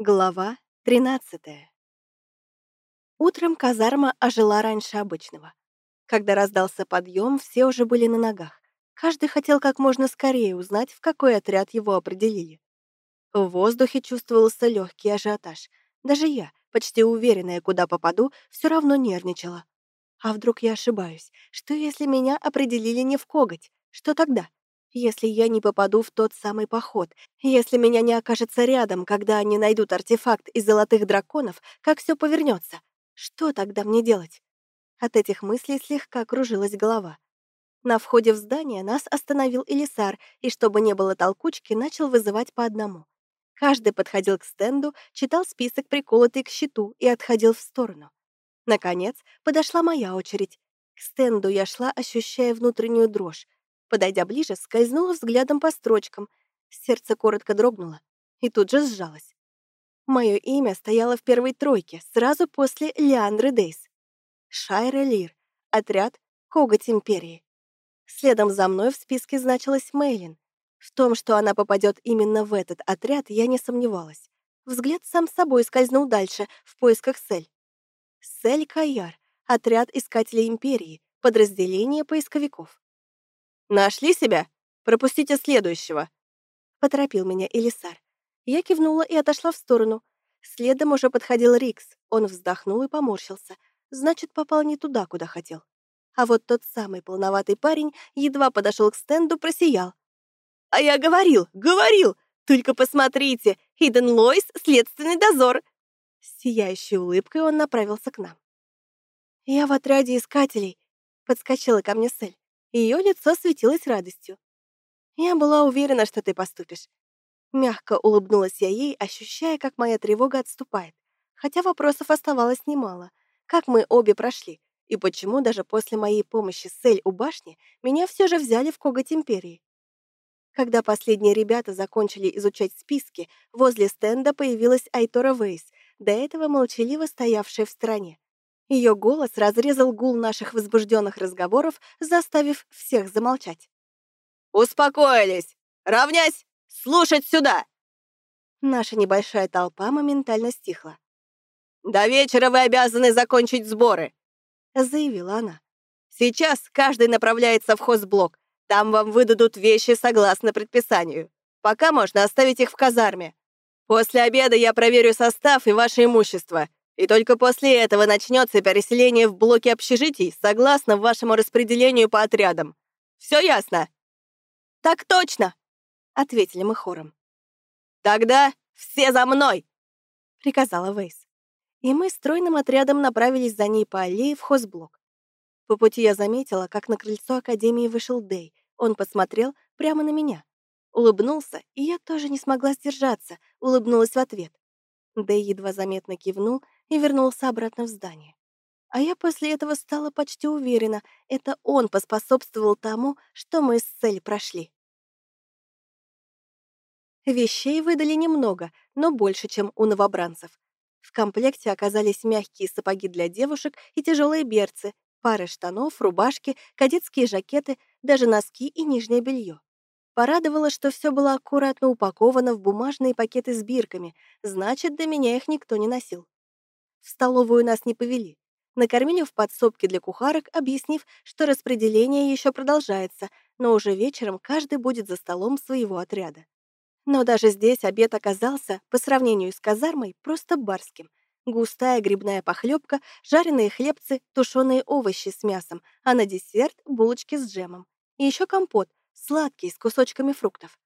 Глава 13 Утром казарма ожила раньше обычного. Когда раздался подъем, все уже были на ногах. Каждый хотел как можно скорее узнать, в какой отряд его определили. В воздухе чувствовался легкий ажиотаж. Даже я, почти уверенная, куда попаду, все равно нервничала. А вдруг я ошибаюсь? Что если меня определили не в коготь? Что тогда? Если я не попаду в тот самый поход, если меня не окажется рядом, когда они найдут артефакт из золотых драконов, как все повернется, что тогда мне делать? От этих мыслей слегка кружилась голова. На входе в здание нас остановил Элисар, и чтобы не было толкучки, начал вызывать по одному. Каждый подходил к стенду, читал список, приколотый к щиту, и отходил в сторону. Наконец, подошла моя очередь. К стенду я шла, ощущая внутреннюю дрожь. Подойдя ближе, скользнула взглядом по строчкам. Сердце коротко дрогнуло и тут же сжалось. Мое имя стояло в первой тройке, сразу после Леандры Дейс. Шайра Лир, отряд Коготь Империи. Следом за мной в списке значилась Мейлин. В том, что она попадет именно в этот отряд, я не сомневалась. Взгляд сам собой скользнул дальше, в поисках Сель. Сель Каяр, отряд Искателей Империи, подразделение поисковиков. «Нашли себя? Пропустите следующего!» Поторопил меня Элисар. Я кивнула и отошла в сторону. Следом уже подходил Рикс. Он вздохнул и поморщился. Значит, попал не туда, куда хотел. А вот тот самый полноватый парень едва подошел к стенду, просиял. «А я говорил, говорил! Только посмотрите! Иден Лойс, следственный дозор!» С сияющей улыбкой он направился к нам. «Я в отряде искателей», — подскочила ко мне Сель. Ее лицо светилось радостью. «Я была уверена, что ты поступишь». Мягко улыбнулась я ей, ощущая, как моя тревога отступает. Хотя вопросов оставалось немало. Как мы обе прошли? И почему даже после моей помощи с Эль у башни меня все же взяли в коготь Империи? Когда последние ребята закончили изучать списки, возле стенда появилась Айтора Вейс, до этого молчаливо стоявшая в стороне. Ее голос разрезал гул наших возбужденных разговоров, заставив всех замолчать. «Успокоились! Равнясь! Слушать сюда!» Наша небольшая толпа моментально стихла. «До вечера вы обязаны закончить сборы», — заявила она. «Сейчас каждый направляется в хозблок. Там вам выдадут вещи согласно предписанию. Пока можно оставить их в казарме. После обеда я проверю состав и ваше имущество. И только после этого начнется переселение в блоки общежитий согласно вашему распределению по отрядам. Все ясно?» «Так точно!» — ответили мы хором. «Тогда все за мной!» — приказала Вейс. И мы стройным отрядом направились за ней по аллее в хозблок. По пути я заметила, как на крыльцо Академии вышел Дэй. Он посмотрел прямо на меня. Улыбнулся, и я тоже не смогла сдержаться, улыбнулась в ответ. Дэй едва заметно кивнул и вернулся обратно в здание. А я после этого стала почти уверена, это он поспособствовал тому, что мы с Цель прошли. Вещей выдали немного, но больше, чем у новобранцев. В комплекте оказались мягкие сапоги для девушек и тяжелые берцы, пары штанов, рубашки, кадетские жакеты, даже носки и нижнее белье. Порадовало, что все было аккуратно упаковано в бумажные пакеты с бирками, значит, до меня их никто не носил. В столовую нас не повели. Накормили в подсобке для кухарок, объяснив, что распределение еще продолжается, но уже вечером каждый будет за столом своего отряда. Но даже здесь обед оказался, по сравнению с казармой, просто барским. Густая грибная похлебка, жареные хлебцы, тушеные овощи с мясом, а на десерт — булочки с джемом. И еще компот, сладкий, с кусочками фруктов.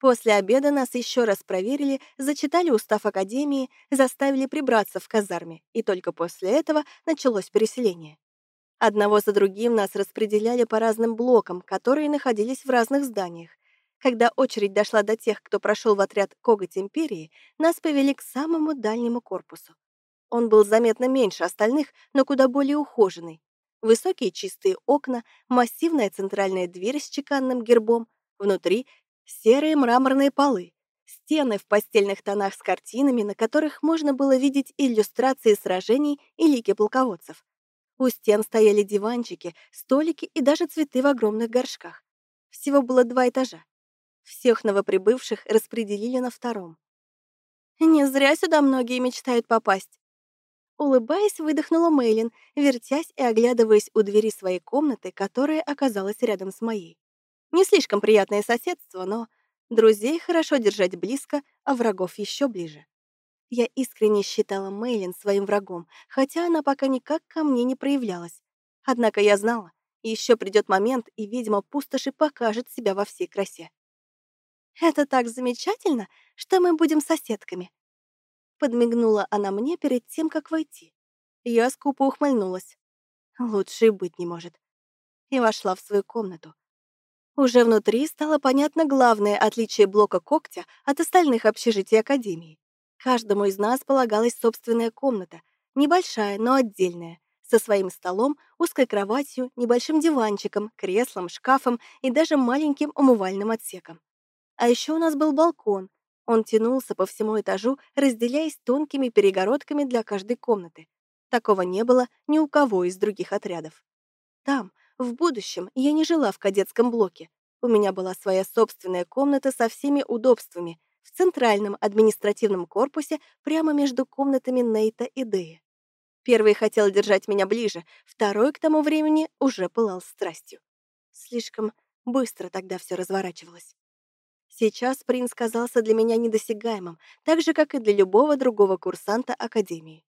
После обеда нас еще раз проверили, зачитали устав Академии, заставили прибраться в казарме, и только после этого началось переселение. Одного за другим нас распределяли по разным блокам, которые находились в разных зданиях. Когда очередь дошла до тех, кто прошел в отряд «Коготь Империи», нас повели к самому дальнему корпусу. Он был заметно меньше остальных, но куда более ухоженный. Высокие чистые окна, массивная центральная дверь с чеканным гербом, внутри Серые мраморные полы, стены в постельных тонах с картинами, на которых можно было видеть иллюстрации сражений и лики полководцев. У стен стояли диванчики, столики и даже цветы в огромных горшках. Всего было два этажа. Всех новоприбывших распределили на втором. Не зря сюда многие мечтают попасть. Улыбаясь, выдохнула Мейлин, вертясь и оглядываясь у двери своей комнаты, которая оказалась рядом с моей. Не слишком приятное соседство, но друзей хорошо держать близко, а врагов еще ближе. Я искренне считала Мейлин своим врагом, хотя она пока никак ко мне не проявлялась. Однако я знала, еще придет момент, и ведьма пустоши покажет себя во всей красе. «Это так замечательно, что мы будем соседками», Подмигнула она мне перед тем, как войти. Я скупо ухмыльнулась. Лучше быть не может. И вошла в свою комнату. Уже внутри стало понятно главное отличие блока когтя от остальных общежитий Академии. Каждому из нас полагалась собственная комната, небольшая, но отдельная, со своим столом, узкой кроватью, небольшим диванчиком, креслом, шкафом и даже маленьким умывальным отсеком. А еще у нас был балкон, он тянулся по всему этажу, разделяясь тонкими перегородками для каждой комнаты. Такого не было ни у кого из других отрядов. Там, в будущем, я не жила в кадетском блоке. У меня была своя собственная комната со всеми удобствами в центральном административном корпусе прямо между комнатами Нейта и Дэя. Первый хотел держать меня ближе, второй к тому времени уже пылал страстью. Слишком быстро тогда все разворачивалось. Сейчас принц казался для меня недосягаемым, так же, как и для любого другого курсанта Академии.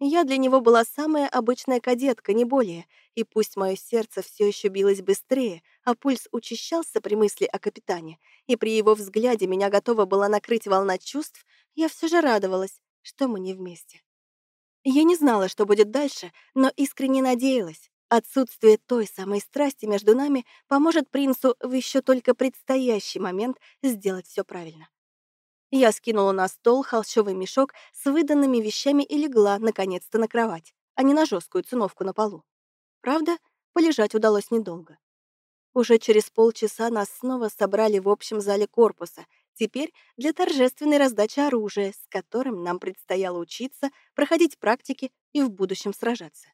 Я для него была самая обычная кадетка, не более, и пусть мое сердце все еще билось быстрее, а пульс учащался при мысли о капитане, и при его взгляде меня готова была накрыть волна чувств, я все же радовалась, что мы не вместе. Я не знала, что будет дальше, но искренне надеялась, Отсутствие той самой страсти между нами поможет принцу в еще только предстоящий момент сделать все правильно. Я скинула на стол холщовый мешок с выданными вещами и легла, наконец-то, на кровать, а не на жесткую циновку на полу. Правда, полежать удалось недолго. Уже через полчаса нас снова собрали в общем зале корпуса, теперь для торжественной раздачи оружия, с которым нам предстояло учиться, проходить практики и в будущем сражаться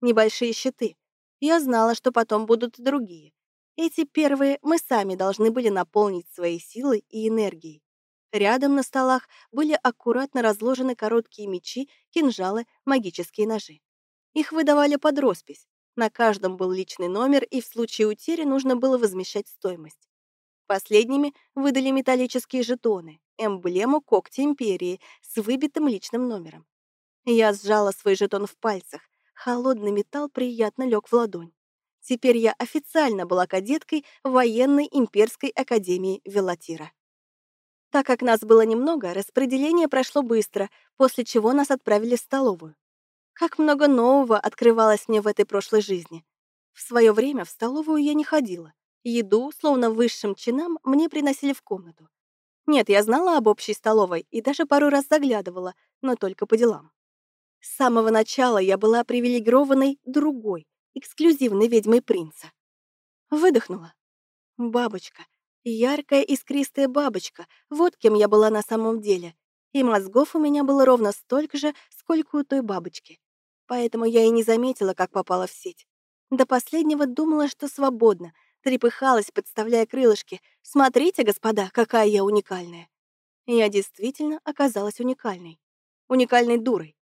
небольшие щиты. Я знала, что потом будут другие. Эти первые мы сами должны были наполнить своей силой и энергией. Рядом на столах были аккуратно разложены короткие мечи, кинжалы, магические ножи. Их выдавали под роспись. На каждом был личный номер, и в случае утери нужно было возмещать стоимость. Последними выдали металлические жетоны, эмблему когтя Империи с выбитым личным номером. Я сжала свой жетон в пальцах, Холодный металл приятно лег в ладонь. Теперь я официально была кадеткой военной имперской академии Велатира. Так как нас было немного, распределение прошло быстро, после чего нас отправили в столовую. Как много нового открывалось мне в этой прошлой жизни. В свое время в столовую я не ходила. Еду, словно высшим чинам, мне приносили в комнату. Нет, я знала об общей столовой и даже пару раз заглядывала, но только по делам. С самого начала я была привилегированной другой, эксклюзивной ведьмой принца. Выдохнула. Бабочка. Яркая искристая бабочка. Вот кем я была на самом деле. И мозгов у меня было ровно столько же, сколько у той бабочки. Поэтому я и не заметила, как попала в сеть. До последнего думала, что свободна, трепыхалась, подставляя крылышки. Смотрите, господа, какая я уникальная. Я действительно оказалась уникальной. Уникальной дурой.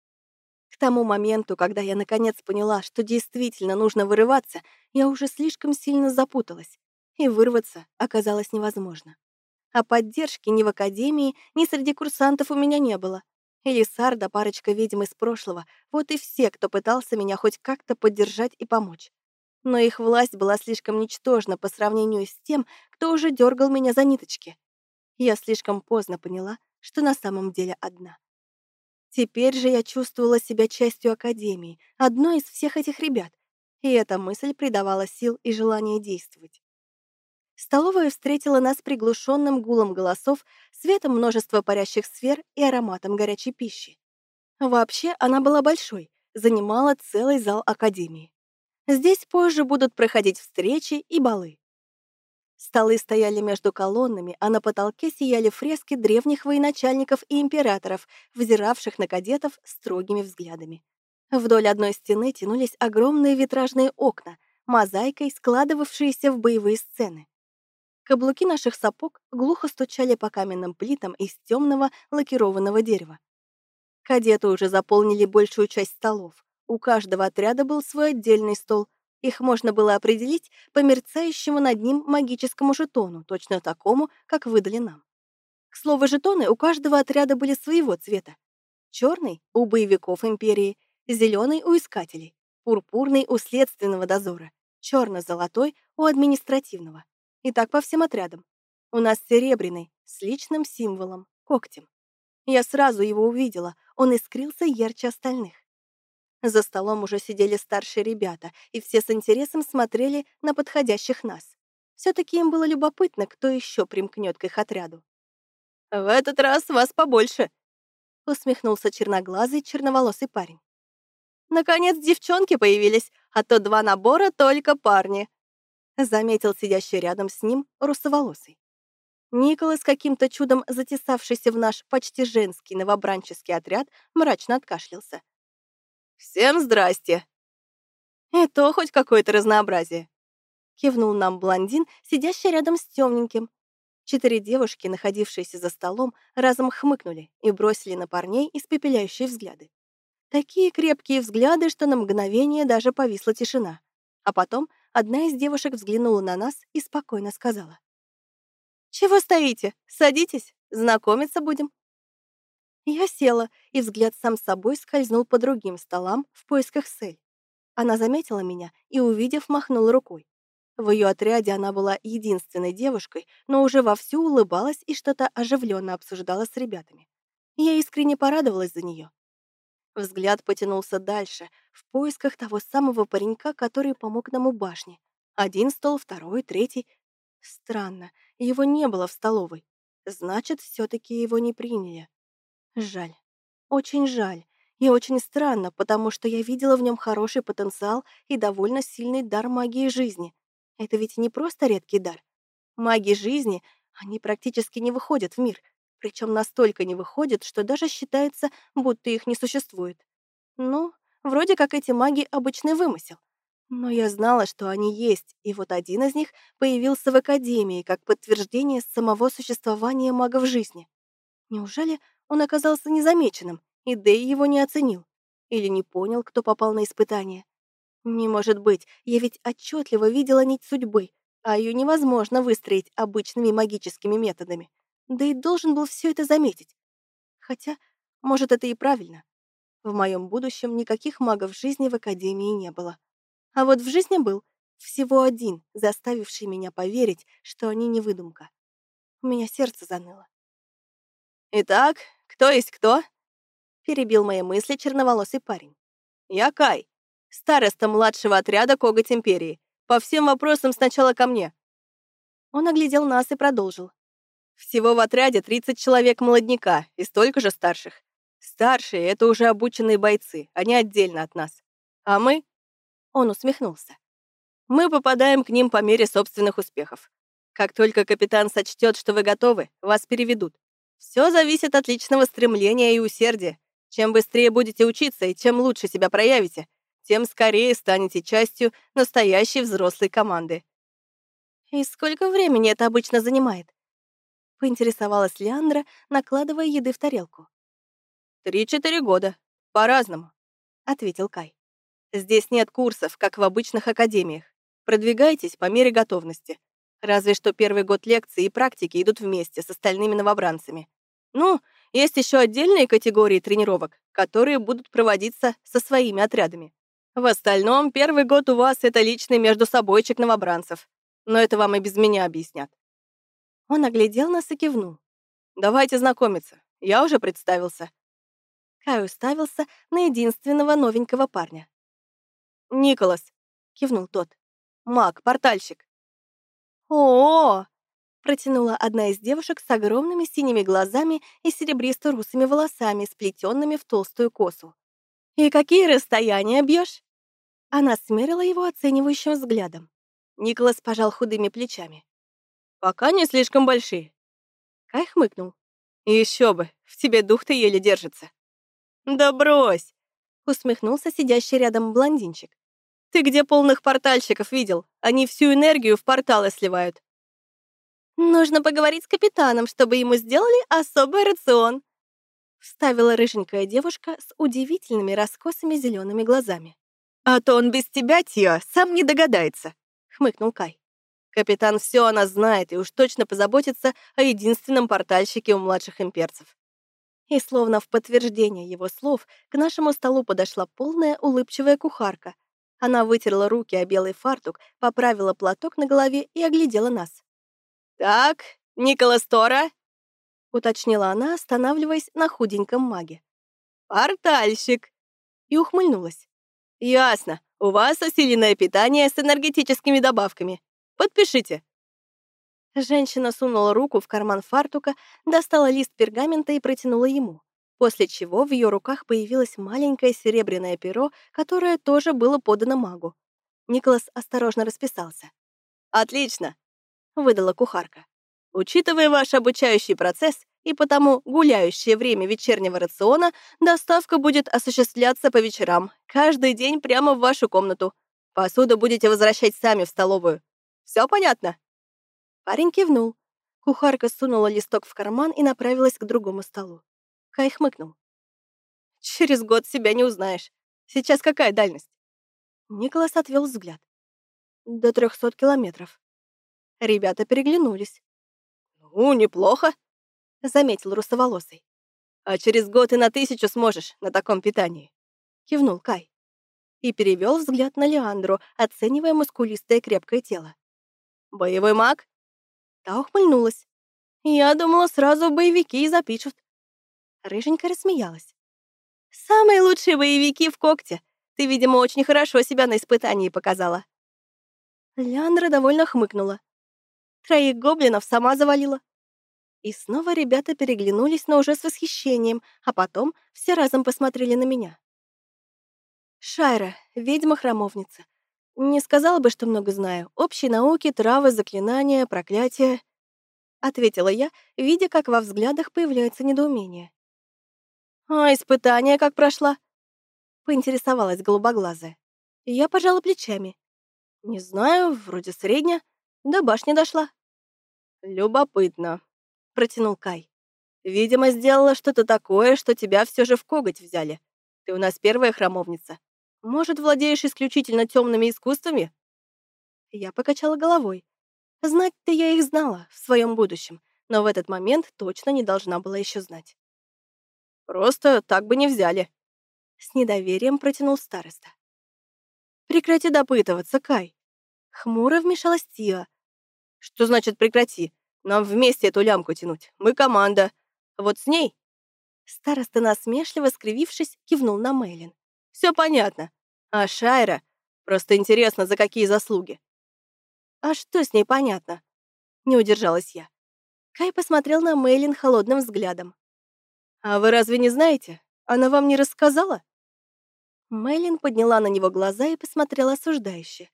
К тому моменту, когда я наконец поняла, что действительно нужно вырываться, я уже слишком сильно запуталась, и вырваться оказалось невозможно. А поддержки ни в академии, ни среди курсантов у меня не было. Элисар да парочка ведьм из прошлого, вот и все, кто пытался меня хоть как-то поддержать и помочь. Но их власть была слишком ничтожна по сравнению с тем, кто уже дергал меня за ниточки. Я слишком поздно поняла, что на самом деле одна. Теперь же я чувствовала себя частью Академии, одной из всех этих ребят, и эта мысль придавала сил и желание действовать. Столовая встретила нас приглушенным гулом голосов, светом множества парящих сфер и ароматом горячей пищи. Вообще, она была большой, занимала целый зал Академии. Здесь позже будут проходить встречи и балы. Столы стояли между колоннами, а на потолке сияли фрески древних военачальников и императоров, взиравших на кадетов строгими взглядами. Вдоль одной стены тянулись огромные витражные окна, мозаикой складывавшиеся в боевые сцены. Каблуки наших сапог глухо стучали по каменным плитам из темного лакированного дерева. Кадеты уже заполнили большую часть столов. У каждого отряда был свой отдельный стол. Их можно было определить по мерцающему над ним магическому жетону, точно такому, как выдали нам. К слову, жетоны у каждого отряда были своего цвета. Черный — у боевиков Империи, зеленый — у искателей, пурпурный — у следственного дозора, черно-золотой — у административного. И так по всем отрядам. У нас серебряный, с личным символом, когтем. Я сразу его увидела, он искрился ярче остальных. За столом уже сидели старшие ребята, и все с интересом смотрели на подходящих нас. все таки им было любопытно, кто еще примкнет к их отряду. «В этот раз вас побольше», — усмехнулся черноглазый черноволосый парень. «Наконец девчонки появились, а то два набора только парни», — заметил сидящий рядом с ним русоволосый. Николас, каким-то чудом затесавшийся в наш почти женский новобранческий отряд, мрачно откашлялся. «Всем здрасте!» «И то хоть какое-то разнообразие!» Кивнул нам блондин, сидящий рядом с темненьким. Четыре девушки, находившиеся за столом, разом хмыкнули и бросили на парней испепеляющие взгляды. Такие крепкие взгляды, что на мгновение даже повисла тишина. А потом одна из девушек взглянула на нас и спокойно сказала. «Чего стоите? Садитесь, знакомиться будем». Я села, и взгляд сам собой скользнул по другим столам в поисках Сель. Она заметила меня и, увидев, махнула рукой. В ее отряде она была единственной девушкой, но уже вовсю улыбалась и что-то оживленно обсуждала с ребятами. Я искренне порадовалась за нее. Взгляд потянулся дальше, в поисках того самого паренька, который помог нам у башни. Один стол, второй, третий. Странно, его не было в столовой. Значит, все-таки его не приняли. Жаль. Очень жаль. И очень странно, потому что я видела в нем хороший потенциал и довольно сильный дар магии жизни. Это ведь не просто редкий дар. Маги жизни, они практически не выходят в мир, причем настолько не выходят, что даже считается, будто их не существует. Ну, вроде как эти маги — обычный вымысел. Но я знала, что они есть, и вот один из них появился в Академии как подтверждение самого существования магов жизни. Неужели он оказался незамеченным, и Дэй его не оценил? Или не понял, кто попал на испытание? Не может быть, я ведь отчетливо видела нить судьбы, а ее невозможно выстроить обычными магическими методами. Да и должен был все это заметить. Хотя, может, это и правильно. В моем будущем никаких магов жизни в Академии не было. А вот в жизни был всего один, заставивший меня поверить, что они не выдумка. У меня сердце заныло. «Итак, кто есть кто?» — перебил мои мысли черноволосый парень. «Я Кай, староста младшего отряда Коготь Империи. По всем вопросам сначала ко мне». Он оглядел нас и продолжил. «Всего в отряде 30 человек молодняка и столько же старших. Старшие — это уже обученные бойцы, они отдельно от нас. А мы он усмехнулся. «Мы попадаем к ним по мере собственных успехов. Как только капитан сочтет, что вы готовы, вас переведут. Все зависит от личного стремления и усердия. Чем быстрее будете учиться и чем лучше себя проявите, тем скорее станете частью настоящей взрослой команды». «И сколько времени это обычно занимает?» Поинтересовалась Леандра, накладывая еды в тарелку. «Три-четыре года. По-разному», — ответил Кай. Здесь нет курсов, как в обычных академиях. Продвигайтесь по мере готовности. Разве что первый год лекции и практики идут вместе с остальными новобранцами. Ну, есть еще отдельные категории тренировок, которые будут проводиться со своими отрядами. В остальном, первый год у вас — это личный между собойчик новобранцев. Но это вам и без меня объяснят. Он оглядел нас и кивнул. «Давайте знакомиться. Я уже представился». Кай уставился на единственного новенького парня. «Николас», — кивнул тот. «Маг, портальщик». «О-о-о!» — протянула одна из девушек с огромными синими глазами и серебристо-русыми волосами, сплетенными в толстую косу. «И какие расстояния бьешь? Она смерила его оценивающим взглядом. Николас пожал худыми плечами. «Пока не слишком большие». Кай хмыкнул. «Еще бы, в тебе дух-то еле держится». «Да брось!» — усмехнулся сидящий рядом блондинчик. Ты где полных портальщиков видел? Они всю энергию в порталы сливают. Нужно поговорить с капитаном, чтобы ему сделали особый рацион. Вставила рыженькая девушка с удивительными раскосыми зелеными глазами. «А то он без тебя, Тиа, сам не догадается», — хмыкнул Кай. Капитан все о нас знает и уж точно позаботится о единственном портальщике у младших имперцев. И словно в подтверждение его слов к нашему столу подошла полная улыбчивая кухарка. Она вытерла руки о белый фартук, поправила платок на голове и оглядела нас. «Так, Николас Тора», — уточнила она, останавливаясь на худеньком маге. «Портальщик!» И ухмыльнулась. «Ясно, у вас усиленное питание с энергетическими добавками. Подпишите». Женщина сунула руку в карман фартука, достала лист пергамента и протянула ему, после чего в ее руках появилось маленькое серебряное перо, которое тоже было подано магу. Николас осторожно расписался. «Отлично!» — выдала кухарка. «Учитывая ваш обучающий процесс и потому гуляющее время вечернего рациона, доставка будет осуществляться по вечерам, каждый день прямо в вашу комнату. Посуду будете возвращать сами в столовую. Все понятно?» Парень кивнул. Кухарка сунула листок в карман и направилась к другому столу. Кай хмыкнул. «Через год себя не узнаешь. Сейчас какая дальность?» Николас отвел взгляд. «До трехсот километров». Ребята переглянулись. «Ну, неплохо», — заметил русоволосый. «А через год и на тысячу сможешь на таком питании», — кивнул Кай. И перевел взгляд на Леандру, оценивая мускулистое крепкое тело. «Боевой маг?» Та ухмыльнулась. «Я думала, сразу боевики и запишут». Рыженька рассмеялась. «Самые лучшие боевики в когте. Ты, видимо, очень хорошо себя на испытании показала». Леандра довольно хмыкнула. Троих гоблинов сама завалила. И снова ребята переглянулись, но уже с восхищением, а потом все разом посмотрели на меня. Шайра, ведьма-храмовница. Не сказала бы, что много знаю. Общие науки, травы, заклинания, проклятия. Ответила я, видя, как во взглядах появляется недоумение. «А испытание как прошла?» Поинтересовалась голубоглазая. Я пожала плечами. «Не знаю, вроде средня. До башни дошла». «Любопытно», — протянул Кай. «Видимо, сделала что-то такое, что тебя все же в коготь взяли. Ты у нас первая храмовница. Может, владеешь исключительно темными искусствами?» Я покачала головой. Знать-то я их знала в своем будущем, но в этот момент точно не должна была еще знать. «Просто так бы не взяли», — с недоверием протянул староста. «Прекрати допытываться, Кай». Хмуро вмешалась Тиа. «Что значит прекрати? Нам вместе эту лямку тянуть. Мы команда. Вот с ней...» Староста, насмешливо скривившись, кивнул на Мейлин. Все понятно. А Шайра? Просто интересно, за какие заслуги. А что с ней понятно? Не удержалась я. Кай посмотрел на Мейлин холодным взглядом. «А вы разве не знаете? Она вам не рассказала?» Мейлин подняла на него глаза и посмотрела осуждающе.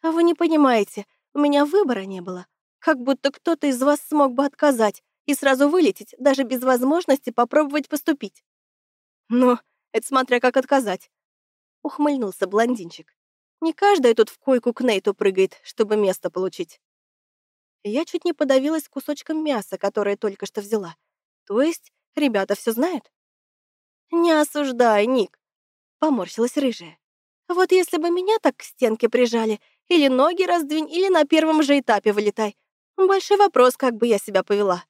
«А вы не понимаете, у меня выбора не было. Как будто кто-то из вас смог бы отказать и сразу вылететь, даже без возможности попробовать поступить. Но это смотря как отказать. Ухмыльнулся блондинчик. Не каждая тут в койку к Нейту прыгает, чтобы место получить. Я чуть не подавилась кусочком мяса, которое только что взяла. То есть ребята все знают? Не осуждай, Ник. Поморщилась рыжая. Вот если бы меня так к стенке прижали, или ноги раздвинь, или на первом же этапе вылетай. Большой вопрос, как бы я себя повела.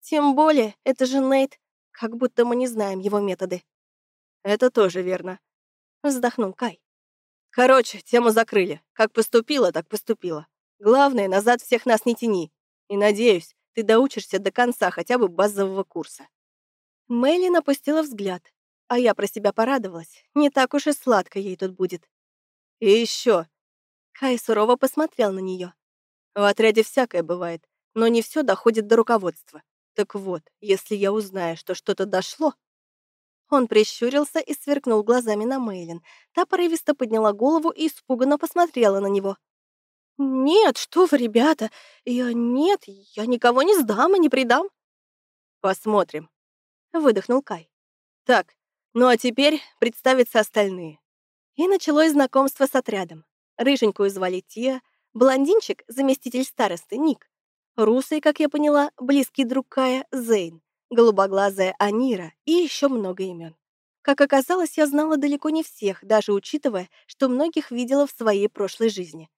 Тем более, это же Нейт, как будто мы не знаем его методы. «Это тоже верно», — вздохнул Кай. «Короче, тему закрыли. Как поступила, так поступила. Главное, назад всех нас не тяни. И, надеюсь, ты доучишься до конца хотя бы базового курса». Мэйлин опустила взгляд, а я про себя порадовалась. Не так уж и сладко ей тут будет. «И еще. Кай сурово посмотрел на нее. В отряде всякое бывает, но не все доходит до руководства. Так вот, если я узнаю, что что-то дошло, он прищурился и сверкнул глазами на Мейлин. Та порывисто подняла голову и испуганно посмотрела на него. «Нет, что вы, ребята! Я... Нет, я никого не сдам и не предам!» «Посмотрим», — выдохнул Кай. «Так, ну а теперь представятся остальные». И началось знакомство с отрядом. Рыженькую звали Тия, блондинчик — заместитель старосты Ник, Русый, как я поняла, близкий друг Кая Зейн, голубоглазая Анира и еще много имен. Как оказалось, я знала далеко не всех, даже учитывая, что многих видела в своей прошлой жизни.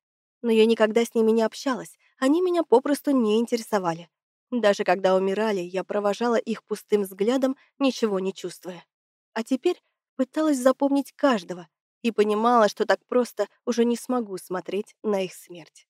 Но я никогда с ними не общалась, они меня попросту не интересовали. Даже когда умирали, я провожала их пустым взглядом, ничего не чувствуя. А теперь пыталась запомнить каждого и понимала, что так просто уже не смогу смотреть на их смерть.